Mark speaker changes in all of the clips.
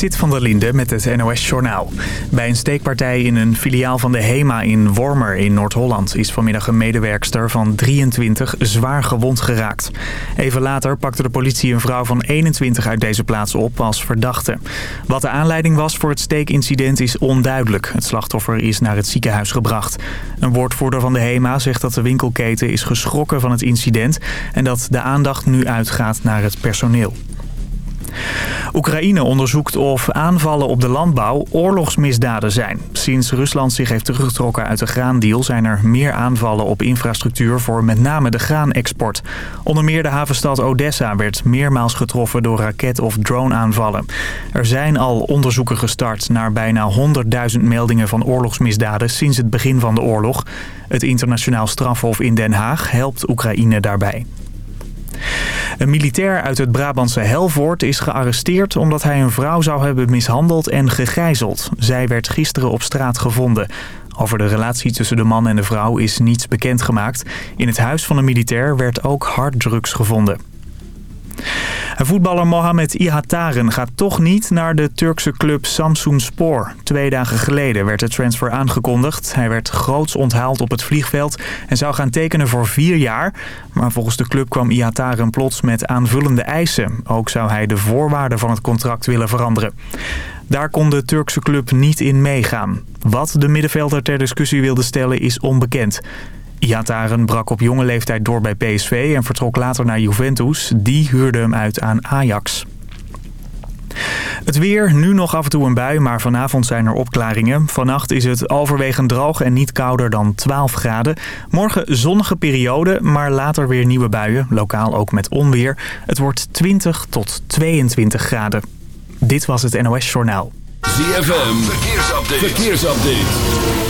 Speaker 1: Zit van der Linde met het NOS-journaal. Bij een steekpartij in een filiaal van de HEMA in Wormer in Noord-Holland... is vanmiddag een medewerkster van 23 zwaar gewond geraakt. Even later pakte de politie een vrouw van 21 uit deze plaats op als verdachte. Wat de aanleiding was voor het steekincident is onduidelijk. Het slachtoffer is naar het ziekenhuis gebracht. Een woordvoerder van de HEMA zegt dat de winkelketen is geschrokken van het incident... en dat de aandacht nu uitgaat naar het personeel. Oekraïne onderzoekt of aanvallen op de landbouw oorlogsmisdaden zijn. Sinds Rusland zich heeft teruggetrokken uit de graandeal... zijn er meer aanvallen op infrastructuur voor met name de graanexport. Onder meer de havenstad Odessa werd meermaals getroffen door raket- of drone-aanvallen. Er zijn al onderzoeken gestart naar bijna 100.000 meldingen van oorlogsmisdaden... sinds het begin van de oorlog. Het internationaal strafhof in Den Haag helpt Oekraïne daarbij. Een militair uit het Brabantse Helvoort is gearresteerd omdat hij een vrouw zou hebben mishandeld en gegijzeld. Zij werd gisteren op straat gevonden. Over de relatie tussen de man en de vrouw is niets bekendgemaakt. In het huis van de militair werd ook harddrugs gevonden. Voetballer Mohamed Ihataren gaat toch niet naar de Turkse club Samsun Spor. Twee dagen geleden werd de transfer aangekondigd. Hij werd groots onthaald op het vliegveld en zou gaan tekenen voor vier jaar. Maar volgens de club kwam Ihataren plots met aanvullende eisen. Ook zou hij de voorwaarden van het contract willen veranderen. Daar kon de Turkse club niet in meegaan. Wat de middenvelder ter discussie wilde stellen is onbekend. Iataren brak op jonge leeftijd door bij PSV en vertrok later naar Juventus. Die huurde hem uit aan Ajax. Het weer, nu nog af en toe een bui, maar vanavond zijn er opklaringen. Vannacht is het overwegend droog en niet kouder dan 12 graden. Morgen zonnige periode, maar later weer nieuwe buien. Lokaal ook met onweer. Het wordt 20 tot 22 graden. Dit was het NOS Journaal.
Speaker 2: ZFM, verkeersupdate. verkeersupdate.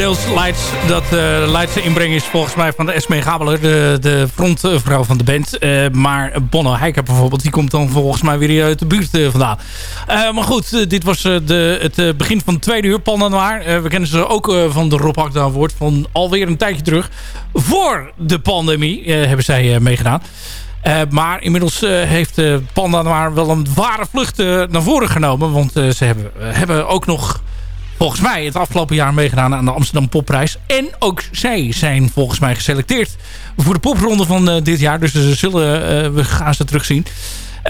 Speaker 3: Deels Leids. Dat uh, Leidse inbreng is volgens mij van de Esme Gabeler, de, de frontvrouw van de band. Uh, maar Bonno Heiker bijvoorbeeld, die komt dan volgens mij weer uit de buurt uh, vandaan. maar goed, dit was de, het begin van het tweede uur, Panda Noir. we kennen ze ook van de Rob Hakda woord van alweer een tijdje terug. Voor de pandemie hebben zij meegedaan. maar inmiddels heeft Panda Noir wel een ware vlucht naar voren genomen. Want ze hebben, hebben ook nog volgens mij het afgelopen jaar meegedaan aan de Amsterdam Popprijs. En ook zij zijn volgens mij geselecteerd voor de popronde van uh, dit jaar. Dus we, zullen, uh, we gaan ze terugzien.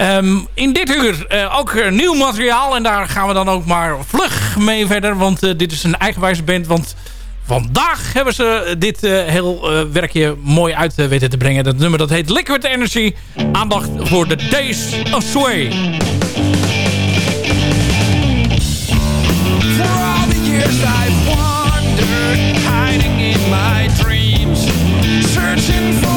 Speaker 3: Um, in dit uur uh, ook nieuw materiaal. En daar gaan we dan ook maar vlug mee verder. Want dit is een eigenwijze band. Want vandaag hebben ze dit heel werkje mooi uit weten te brengen. Dat nummer dat heet Liquid Energy. Aandacht voor de Days of Sway.
Speaker 4: Searching for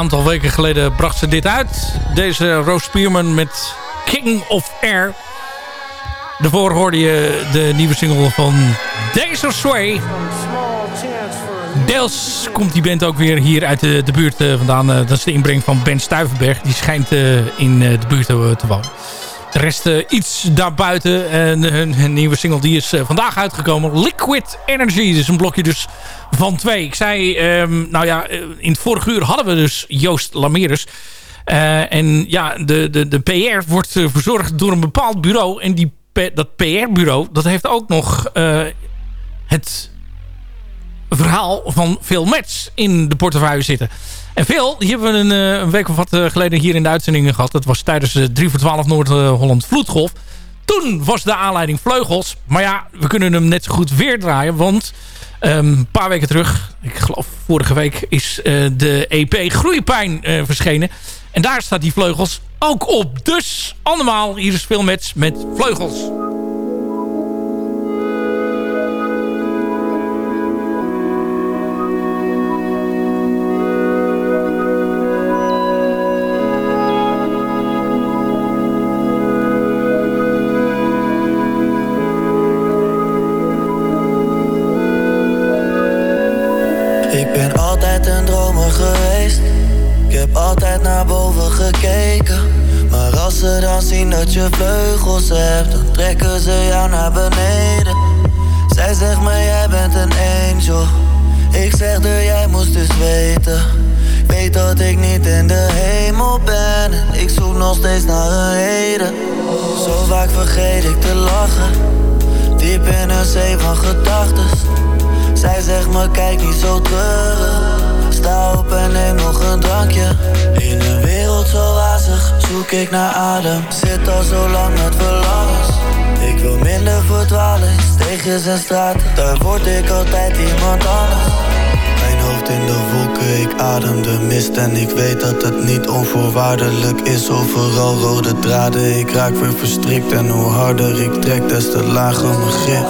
Speaker 3: aantal weken geleden bracht ze dit uit. Deze Rose Spearman met King of Air. Daarvoor hoorde je de nieuwe single van Days Sway. Deels komt die band ook weer hier uit de, de buurt eh, vandaan. Eh, dat is de inbreng van Ben Stuivenberg. Die schijnt eh, in de buurt te wonen. De rest eh, iets daarbuiten. En hun, nieuwe single die is eh, vandaag uitgekomen. Liquid Energy. Dus een blokje dus van twee. Ik zei, ehm, nou ja, eh, in het vorige uur hadden we dus Joost Lamerus. Eh, en ja, de, de, de PR wordt verzorgd door een bepaald bureau. En die, dat PR-bureau, dat heeft ook nog het verhaal van Phil Metz in de portefeuille zitten. En Phil, die hebben we een, eh, een week of wat eh, geleden hier in de uitzendingen gehad. Dat was tijdens de 3 voor 12 Noord-Holland Vloedgolf. Toen was de aanleiding Vleugels. Maar ja, we kunnen hem net zo goed weer draaien. Want ehm, een paar weken terug, ik geloof vorige week, is eh, de EP Groeipijn verschenen. En daar staat die Vleugels ook op. Dus allemaal, hier Phil Metz met Vleugels.
Speaker 5: Maar als ze dan zien dat je vleugels hebt, dan trekken ze jou naar beneden. Zij zegt me, jij bent een angel. Ik zeg er, jij moest dus weten. Weet dat ik niet in de hemel ben. En ik zoek nog steeds naar een heden. Zo vaak vergeet ik te lachen. Diep in een zee van gedachtes. Zij zegt me kijk niet zo terug Sta op en neem nog een drankje. In een wereld zo wazig zoek ik naar adem. Zit al zo lang met verlangens. Ik wil minder verdwalen steegjes en straten. Daar word ik altijd iemand anders. Mijn hoofd in de wolken, ik adem de mist. En ik weet dat het niet onvoorwaardelijk is. Overal rode draden, ik raak weer verstrikt. En hoe harder ik trek, des te lager mijn grip.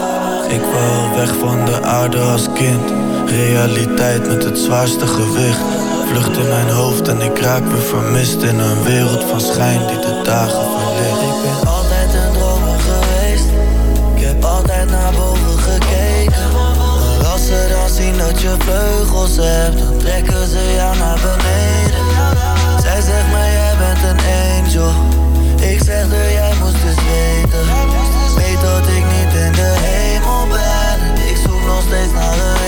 Speaker 5: Ik wil weg van de aarde als kind. Realiteit met het zwaarste gewicht. Vlucht in mijn hoofd en ik raak me vermist In een wereld van schijn die de dagen verlicht. Ik ben altijd een dromer geweest. Ik heb altijd naar boven gekeken. Maar als ze dan zien
Speaker 6: dat je vleugels hebt Dan trekken ze jou naar beneden. Zij zegt maar jij bent een angel. Ik zeg er jij moest dus weten. Weet dat ik niet in de hemel ben. Ik zoek nog steeds naar de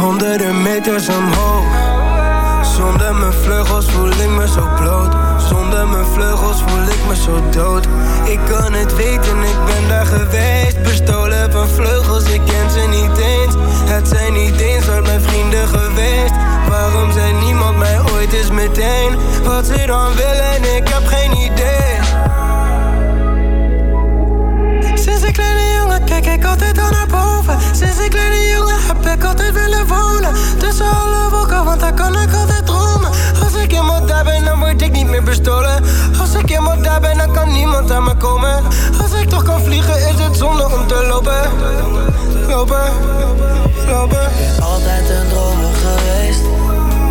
Speaker 7: Honderden meters omhoog. Zonder mijn vleugels voel ik me zo bloot. Zonder mijn vleugels voel ik me zo dood. Ik kan het weten, ik ben daar geweest. Bestolen van vleugels, ik ken ze niet eens. Het zijn niet eens ooit mijn vrienden geweest. Waarom zei niemand mij ooit eens meteen Wat ze dan willen, ik heb geen idee. Sinds een kleine jongen kijk ik altijd al naar boven. Sinds een kleine jongen heb ik altijd willen wonen. Tussen alle wolken, want daar kan ik altijd dromen. Als ik eenmaal daar ben, dan word ik niet meer bestolen. Als ik eenmaal daar ben, dan kan niemand aan me komen. Als ik toch kan vliegen, is het zonde om te lopen. Lopen, lopen.
Speaker 6: Ben altijd een dromer geweest.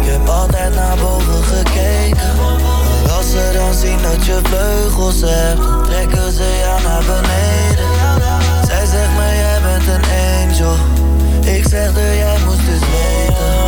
Speaker 6: Ik heb altijd naar boven gekeken. Als ze dan zien dat je vleugels hebt trekken ze jou naar beneden zegt me jij bent een angel. Ik zeg er jij moest dus weten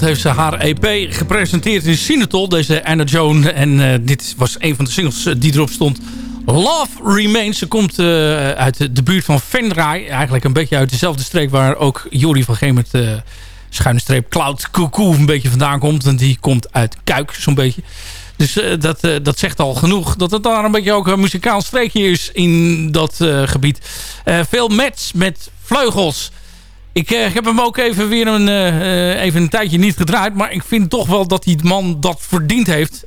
Speaker 3: heeft ze haar EP gepresenteerd in Sinatol. Deze Anna Joan. En eh, dit was een van de singles eh, die erop stond. Love Remains. Ze komt eh, uit de buurt van Venray. Eigenlijk een beetje uit dezelfde streek waar ook Jori van Gemert... schuine streep Cloud Cuckoo een beetje vandaan komt. En die komt uit Kuik zo'n beetje. Dus dat, dat zegt al genoeg dat het daar een beetje ook een muzikaal streekje is in dat gebied. Veel match met vleugels. Ik uh, heb hem ook even weer een, uh, even een tijdje niet gedraaid. Maar ik vind toch wel dat die man dat verdiend heeft.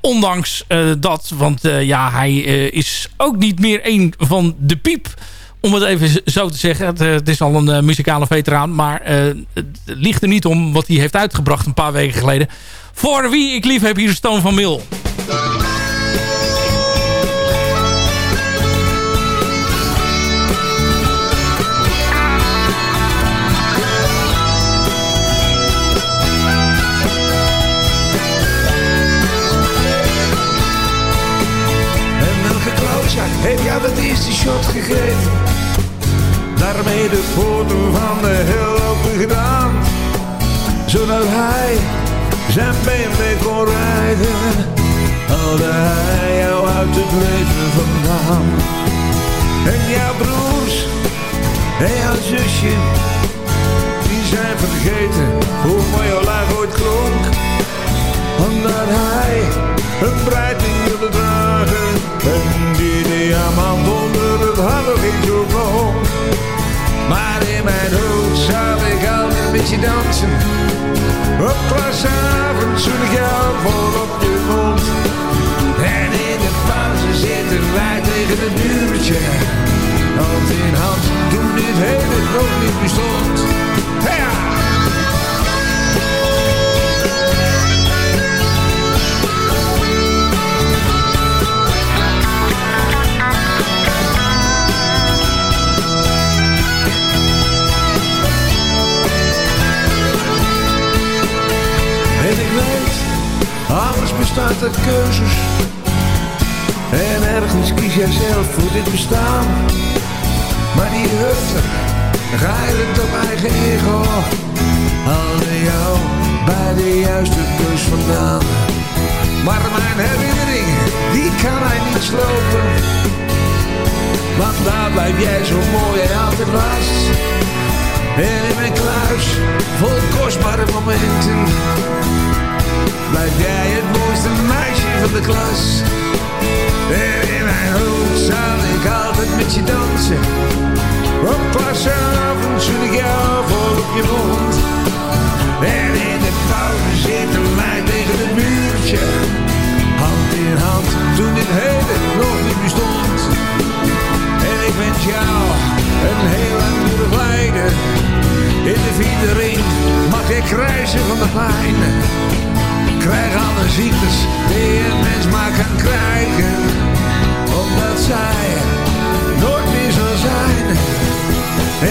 Speaker 3: Ondanks dat. Want ja, hij is ook niet meer een van de piep. Om het even zo te zeggen. Het, het is al een muzikale veteraan. Maar het ligt er niet om wat hij heeft uitgebracht een paar weken geleden. Voor wie ik lief heb hier Stone van Mil.
Speaker 8: Shot gegeven. Daarmee de foto van de heel open gedaan. Zodat hij zijn BMW kon rijden. Haalde hij jou uit het leven vandaan. En jouw broers en jouw zusje. Die zijn vergeten hoe mooi jouw lijf ooit klonk. Omdat hij een breiding wilde dragen. En die diamant Maar in mijn hoofd zou ik altijd met je dansen. Op klasavond zoen ik jou vol op je mond. En in de pauze zitten wij tegen het muurtje. Hand in hand, toen dit hele nog niet bestond. Ja! Keuzes. En ergens kies jij zelf voor dit bestaan. Maar die je het op eigen ego. Haalde jou bij de juiste keus vandaan. Maar mijn herinnering, die kan hij niet slopen. Want daar blijf jij zo mooi en altijd was. En in mijn kluis, vol kostbare momenten Blijf jij het mooiste meisje van de klas. En in mijn hoofd zal ik altijd met je dansen. Op klasavond zoen ik jou vol op je mond. En in de pauze zitten wij tegen het muurtje. Hand in hand toen dit hele nog niet bestond. En ik wens jou een heel lang lijden. In de vierde ring mag ik krijzen van de pijn Krijg alle ziektes die een mens maar kan krijgen. Omdat zij nooit meer zal zijn.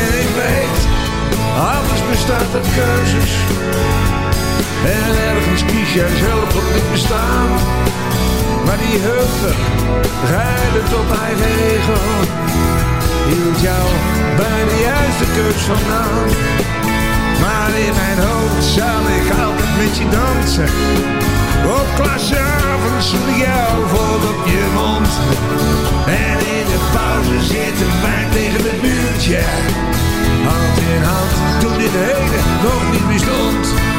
Speaker 8: En ik weet, alles bestaat uit keuzes. En ergens kies jij zelf op dit bestaan. Maar die heuvel rijden tot eigen ego. Hield jou bij de juiste keus vandaan. Maar in mijn hoofd zal ik altijd met je dansen. Op klasavond zoen ik jou vol op je mond. En in de pauze zitten wij tegen het muurtje. Hand in hand, toen dit hele nog niet bestond.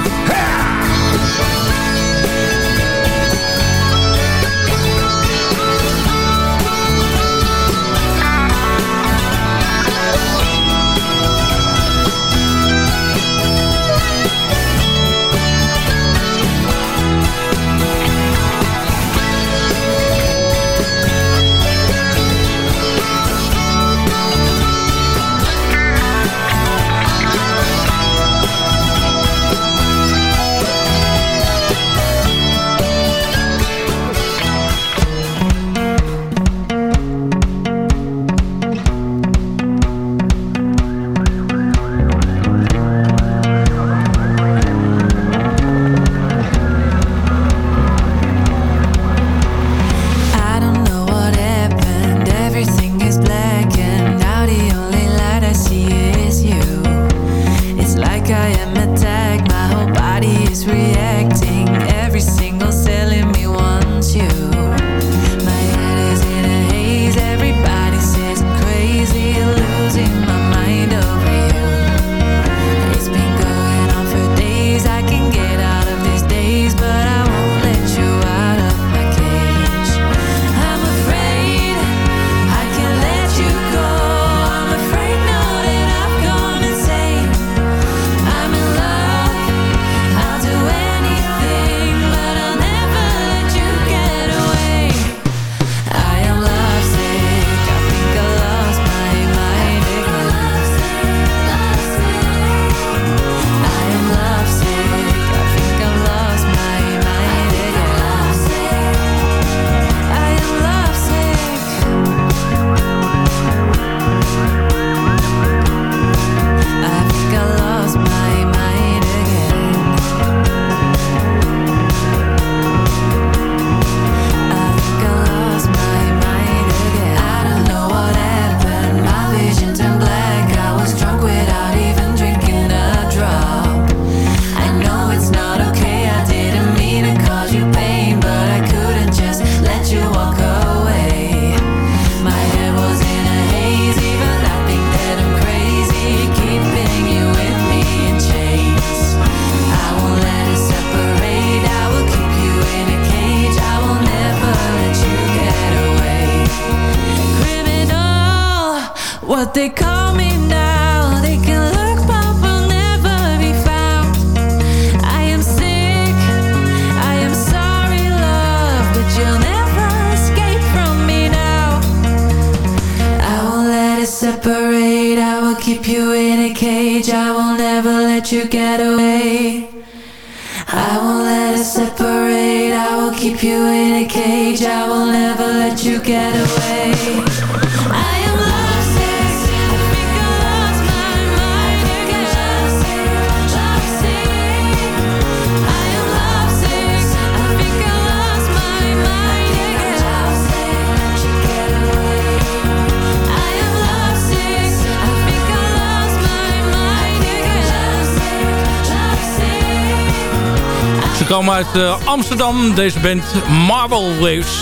Speaker 3: Uit eh, Amsterdam, deze band Marble Waves.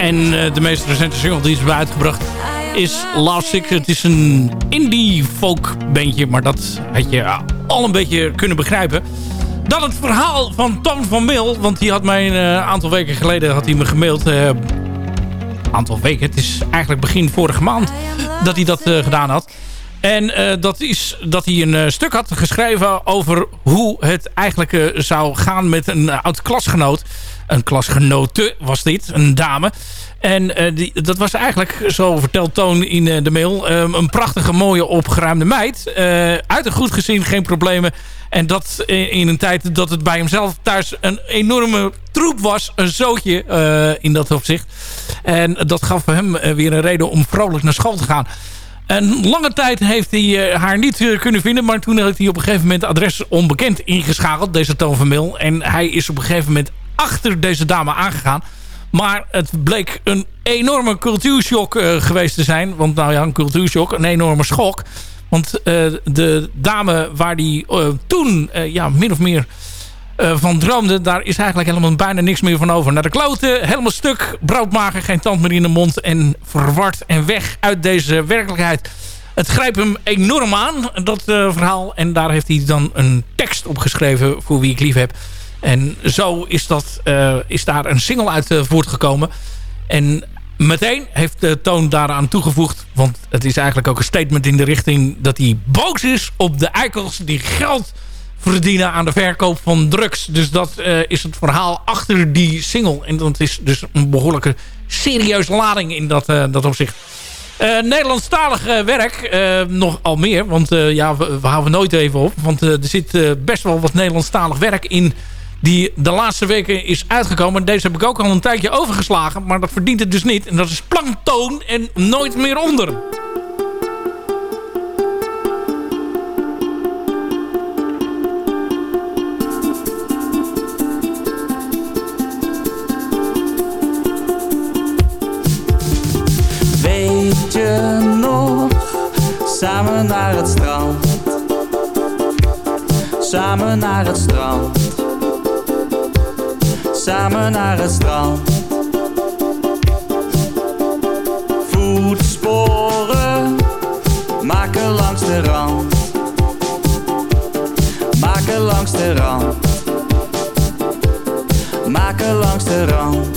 Speaker 3: En eh, de meest recente single die ze hebben uitgebracht is Love Sick. Het is een indie folk bandje, maar dat had je al een beetje kunnen begrijpen. Dan het verhaal van Tom van Mil, want die had mij een eh, aantal weken geleden had hij me gemaild. eh, aantal weken, het is eigenlijk begin vorige maand dat hij dat eh, gedaan had. En eh, dat is dat hij een eh, stuk had geschreven over hoe het eigenlijk eh, zou gaan met een eh, oud klasgenoot. Een klasgenote was dit, een dame. En die, dat was eigenlijk, zo vertelt Toon in de mail... eh, een prachtige, mooie, opgeruimde meid. eh, uit een goed gezin, geen problemen. En dat in een tijd dat het bij hemzelf thuis een enorme troep was. Een zootje in dat opzicht. En dat gaf hem weer een reden om vrolijk naar school te gaan. Een lange tijd heeft hij eh, haar niet eh, kunnen vinden. Maar toen heeft hij op een gegeven moment adres onbekend ingeschakeld. Deze Toon van Mil. En hij is op een gegeven moment achter deze dame aangegaan. Maar het bleek een enorme cultuurshock eh, geweest te zijn. Want nou ja, een cultuurshock, een enorme schok. Want de dame waar die toen ja, min of meer van droomde... daar is eigenlijk helemaal bijna niks meer van over. Naar de kloten, helemaal stuk, broodmager, geen tand meer in de mond... en verward en weg uit deze werkelijkheid. Het grijpt hem enorm aan, dat eh, verhaal. En daar heeft hij dan een tekst op geschreven voor wie ik lief heb. En zo is, dat, eh, is daar een single uit eh, voortgekomen. En meteen heeft de Toon daaraan toegevoegd. Want het is eigenlijk ook een statement in de richting dat hij boos is op de eikels die geld verdienen aan de verkoop van drugs. Dus dat eh, is het verhaal achter die single. En dat is dus een behoorlijke serieuze lading in dat, eh, dat opzicht. Eh Nederlandstalig werk, nog al meer. Want ja, we, we houden nooit even op. Want er zit best wel wat Nederlandstalig werk in... die de laatste weken is uitgekomen. Deze heb ik ook al een tijdje overgeslagen. Maar dat verdient het dus niet. En dat is planktoon en nooit meer onder.
Speaker 9: Samen naar het strand. Samen naar het strand. Voetsporen maken langs de rand. Maken langs de rand. Maken langs de rand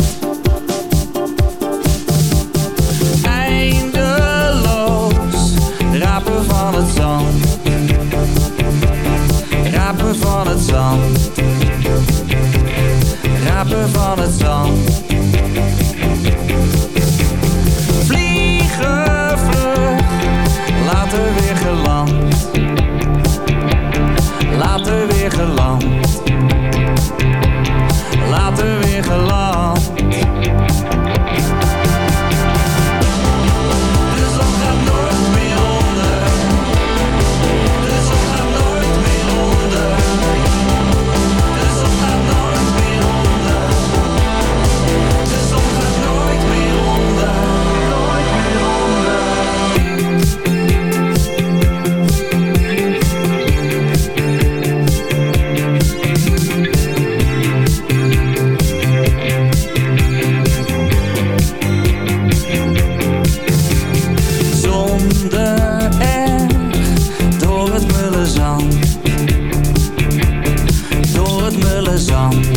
Speaker 9: murmelen zand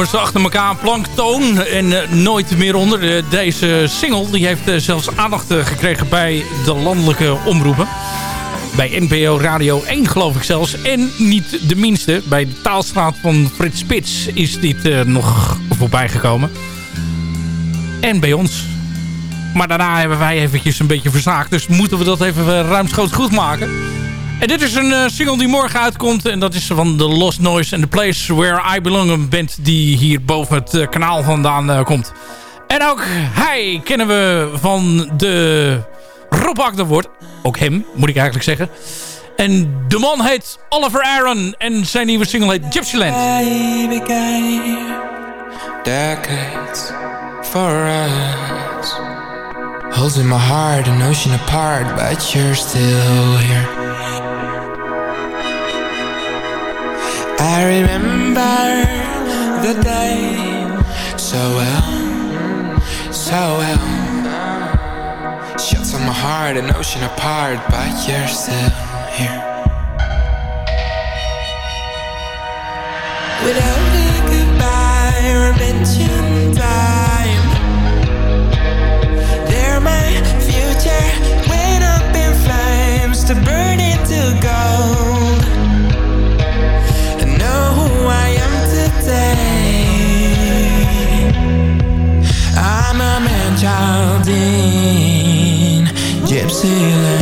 Speaker 3: nummers achter elkaar, Planktoon en eh, Nooit meer onder. Eh, deze single die heeft eh, zelfs aandacht gekregen bij de landelijke omroepen. Bij NPO Radio 1 geloof ik zelfs. En niet de minste, bij de taalstraat van Frits Spits is dit nog voorbij gekomen. En bij ons. Maar daarna hebben wij eventjes een beetje verzaakt. Dus moeten we dat even ruimschoots goed maken. En dit is een eh, single die morgen uitkomt. En dat is van The Lost Noise and The Place Where I Belong. Een band die hier boven het eh, kanaal vandaan eh, komt. En ook hij kennen we van de Rob Agderwoord. Ook hem, moet ik eigenlijk zeggen. En de man heet Oliver Aaron. En zijn nieuwe single heet Gypsyland.
Speaker 9: Decades for us. Holding my heart an ocean apart, but you're still here. I remember the day so well, so well. Shots on my heart an ocean apart, but you're still here. Without
Speaker 6: ceiling.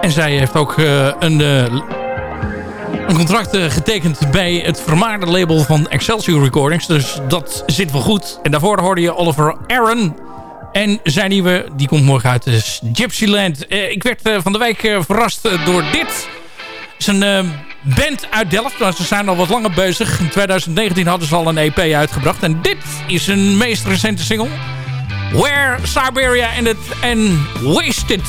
Speaker 3: En zij heeft ook eh, een, eh, een contract eh, getekend bij het vermaarde label van Excelsior Recordings. Dus dat zit wel goed. En daarvoor hoorde je Oliver Aaron... En zijn nieuwe, die komt morgen uit, is Gypsyland. Uh, ik werd van de week uh, verrast door dit. Het is een band uit Delft. want ze zijn al wat langer bezig. In 2019 hadden ze al een EP uitgebracht. En dit is hun meest recente single. Where Siberia and,
Speaker 8: and Wasted.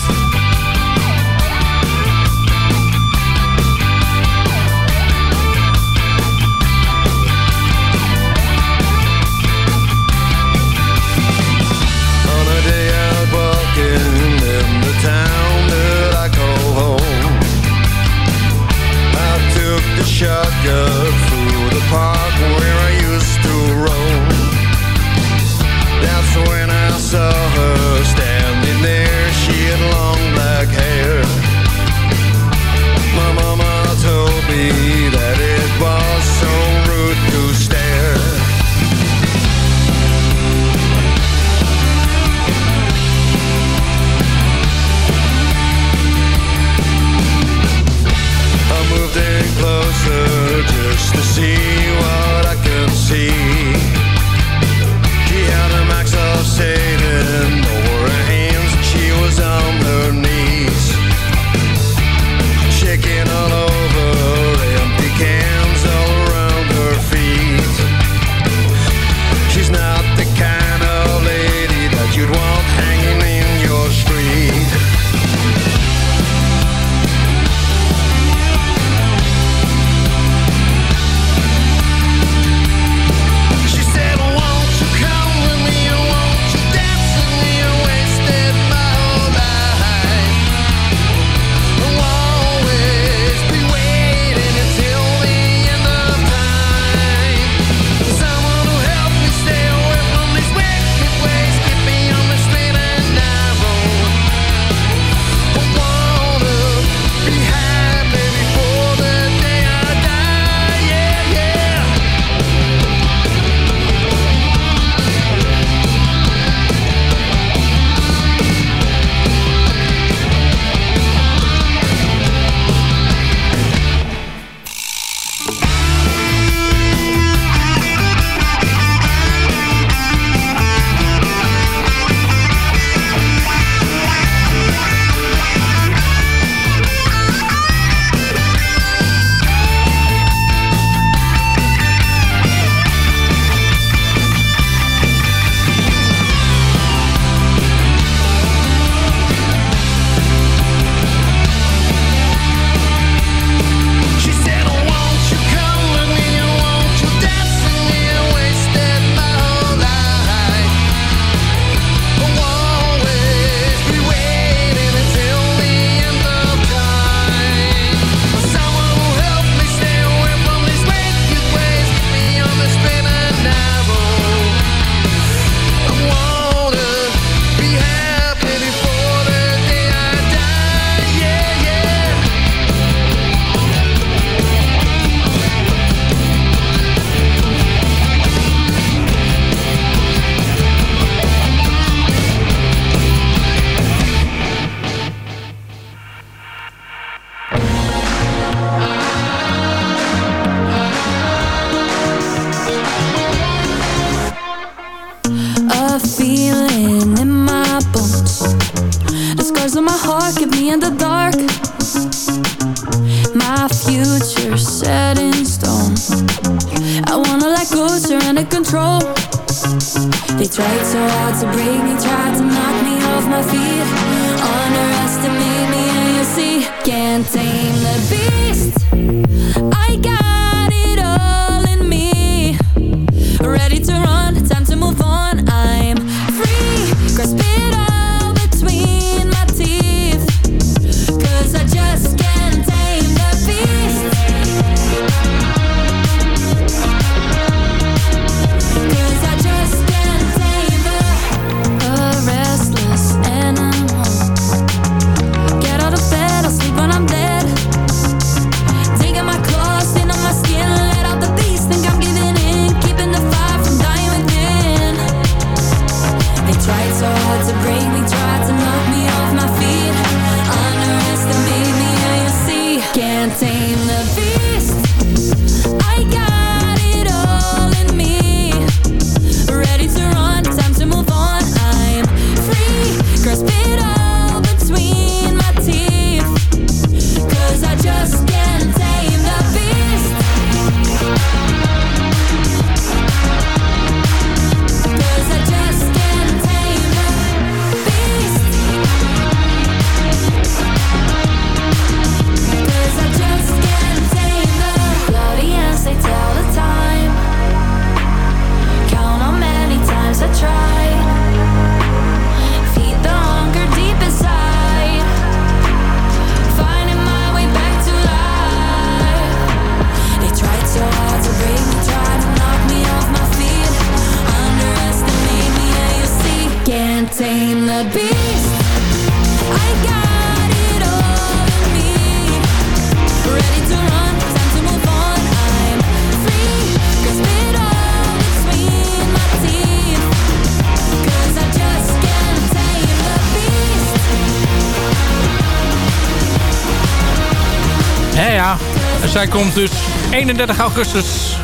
Speaker 3: Zij komt dus 31 augustus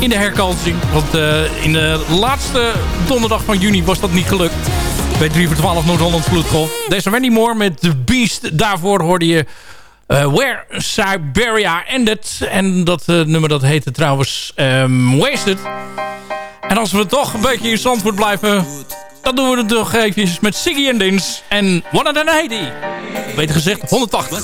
Speaker 3: in de herkansing. Want eh, in de laatste donderdag van juni was dat niet gelukt. Bij 3 voor 12 Noord-Holland Vloedgolf. Deze Wendy Moore met The Beast. Daarvoor hoorde je eh, Where Siberia Ended. En dat eh, nummer dat heette trouwens ehm, Wasted. En als we toch een beetje in Zandvoort blijven... dan doen we het toch eventjes met Siggy en Dins. En 180. Beter gezegd 180.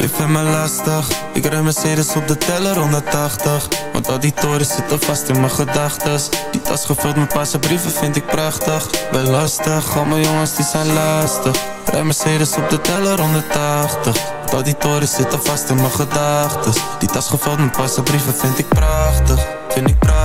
Speaker 10: Je vindt me lastig Ik rij Mercedes op de teller 180 Want al die torens zitten vast in mijn gedachtes. Die tas gevuld met paarse brieven vind ik prachtig. Ben lastig, al mijn jongens die zijn lastig. Rij Mercedes op de teller 180 Want al die torens zitten vast in mijn gedachtes. Die tas gevuld met paarse brieven vind ik Vind ik prachtig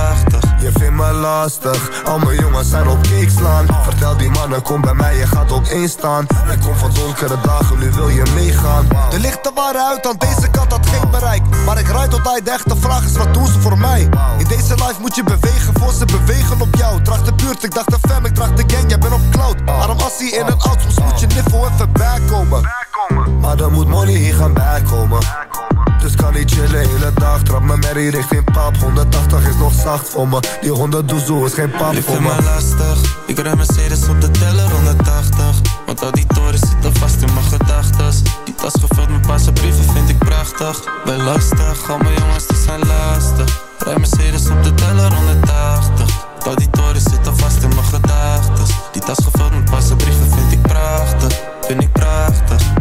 Speaker 11: Je vindt me lastig, al mijn jongens zijn op kick slaan. Vertel die mannen, kom bij mij, je gaat op één staan. Ik kom van donkere dagen, nu wil je meegaan. De lichten waren uit, aan deze kant had geen bereik. Maar ik rijd tot hij de echte vraag is, wat doen ze voor mij? In deze life moet je bewegen, voor ze bewegen op jou. Draag de buurt, ik dacht de fam, ik draag de gang, jij bent op cloud. Arm assie in een oud, soms moet je niffel even bijkomen Maar dan moet money hier gaan bijkomen. Dus kan niet chillen hele dag Trap mijn merrie richting pap. 180 is nog zacht voor me. Die 100 doezoe is geen pap voor me.
Speaker 10: lastig. Ik rij Mercedes op de teller 180 Want al die torens zitten vast in mijn gedachtes. Die tas gevuld met paarse brieven vind ik prachtig. Ben lastig, al mijn jongens die zijn lastig. Rij Mercedes op de teller 180 Al die torens zitten vast in mijn gedachtes. Die tas gevuld met paarse brieven vind ik prachtig. Vind ik prachtig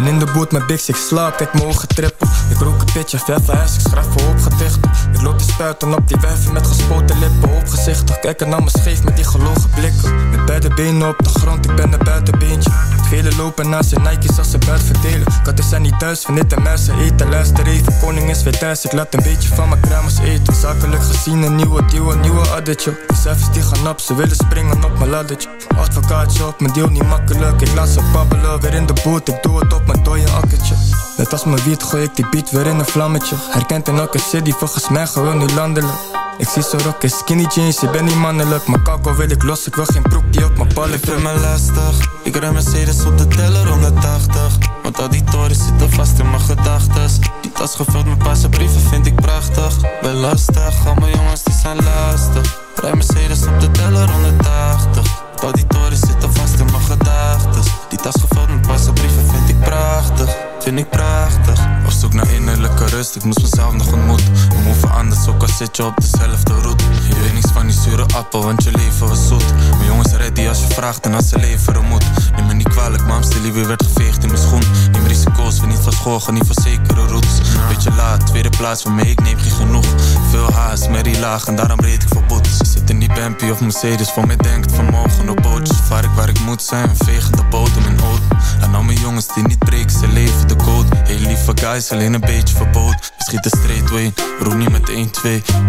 Speaker 12: Ben in de boot met Bix, ik slaap, kijk mijn ogen trippen. Ik rook een pitje, verven huis, ik schrijf voor opgedichten Ik loop te spuiten op die wijven met gespoten lippen. Opgezichtig, kijken naar me scheef met die gelogen blikken. Met beide benen op de grond, ik ben een buitenbeentje. Velen lopen naast zijn Nike's als ze buit verdelen. Katten zijn niet thuis, van dit en mensen eten. Luister even, koning is weer thuis, ik laat een beetje van mijn kruimers eten. Zakelijk gezien een nieuwe deal, een nieuwe addertje. De cijfers die gaan op, ze willen springen op mijn laddertje. Advocaatje op mijn deal niet makkelijk. Ik laat ze babbelen, weer in de boot, ik doe het op mijn dode akkertje. Net als mijn wiet gooi ik die beat weer in een vlammetje. Herkent in elke city, volgens mij gewoon nu landelijk. Ik zie ze rocken skinny jeans, je bent niet mannelijk. Maar kakko wil ik los, ik wil geen broek die op mijn ballen.
Speaker 10: Je vindt me lastig. Ik rij Mercedes op de teller 180 Want al die torens zitten vast in mijn gedachtes. Die tas gevuld met paarse brieven vind ik prachtig. Ben lastig, al mijn jongens die zijn lastig. Rij Mercedes op de teller 180 Al die torens zitten vast in mijn gedachtes Die tas gevuld met paarse brieven vind ik prachtig Vind ik prachtig. Op zoek naar innerlijke rust, ik moest mezelf nog ontmoeten. We moeven anders, ook al zit je op dezelfde route. Je weet niks van die zure appel, want je leven was zoet. Mijn jongens ready als je vraagt en als ze leveren moet. Neem me niet kwalijk, maar liever werd geveegd in mijn schoen. Neem risico's, we niet van school, niet van zekere routes. Beetje laat, tweede plaats mij, ik neem geen genoeg. Veel haast, merrie laag en daarom reed ik voor boetes. Zit in die Bampi of Mercedes, voor mij denkt vermogen op bootjes. Vaar ik waar ik moet zijn, vegen de bodem in oud En al mijn jongens die niet breken, ze leven de code. Heel lieve guys, alleen een beetje verbood We schieten straight way, roep niet met 1-2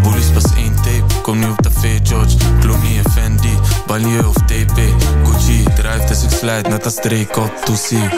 Speaker 10: Bullies pas 1 tape, kom nu op tv George. Clooney en Fendi, Balieu of TP Gucci, drijft als ik slijt, net als Drake op Toesie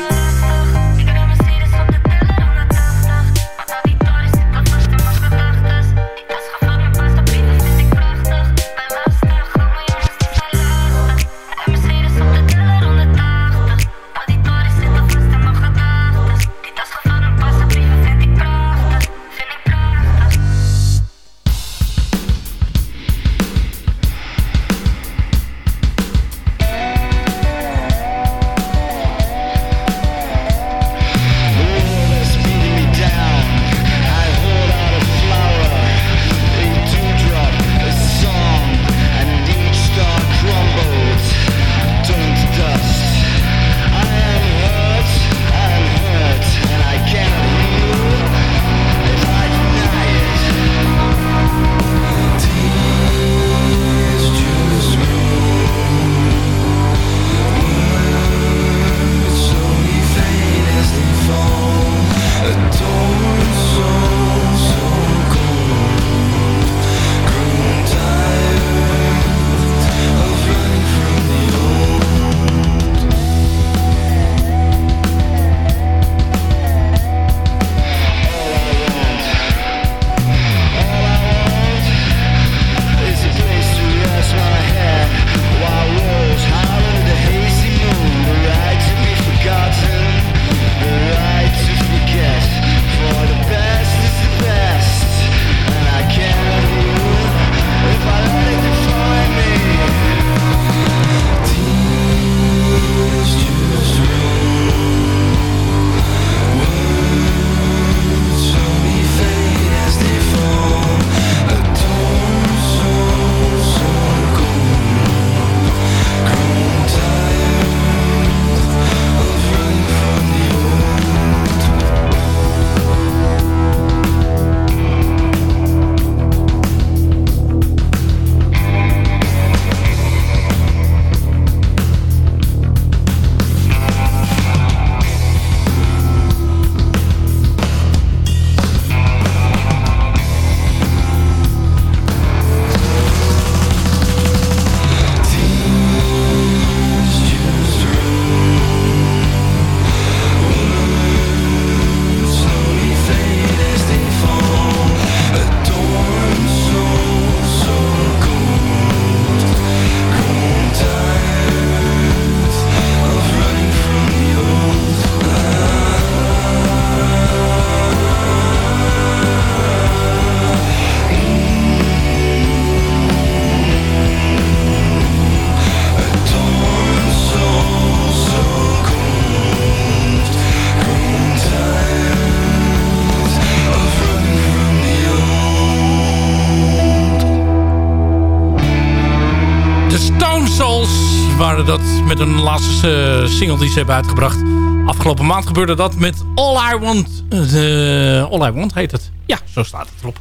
Speaker 3: met een laatste eh, single die ze hebben uitgebracht. Afgelopen maand gebeurde dat met All I Want. eh, All I Want heet het. Ja, zo staat het erop.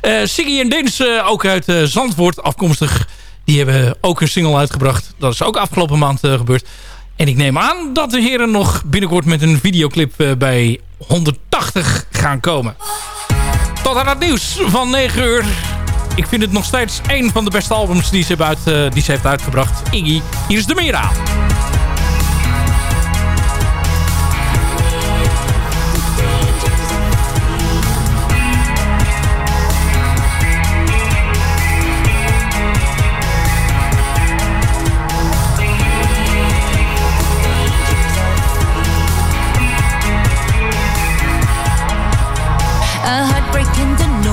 Speaker 3: Eh Siggy en eh, ook uit Zandvoort afkomstig. Die hebben ook een single uitgebracht. Dat is ook afgelopen maand gebeurd. En ik neem aan dat de heren nog binnenkort met een videoclip bij 180 gaan komen. Tot aan het nieuws van 9 uur. Ik vind het nog steeds een van de beste albums die ze, hebben uit, eh, die ze heeft uitgebracht. Iggy, hier is de Mira.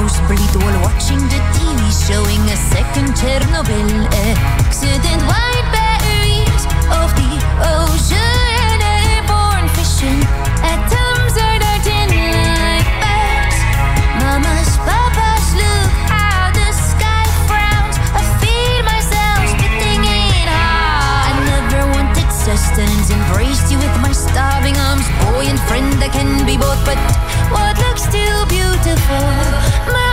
Speaker 6: Nosebleed while watching the TV showing a second Chernobyl eh? accident. White batteries of the ocean, eh? airborne fishing. Atoms are darting like bats. Mamas, papas, look how the sky frowns. I feel myself spitting in hot. I never wanted sustenance, embraced you with my starving arms. Boy and friend, I can be both, but what looks too beautiful must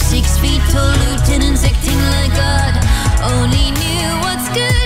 Speaker 6: six feet tall lieutenants acting like God. Only knew what's good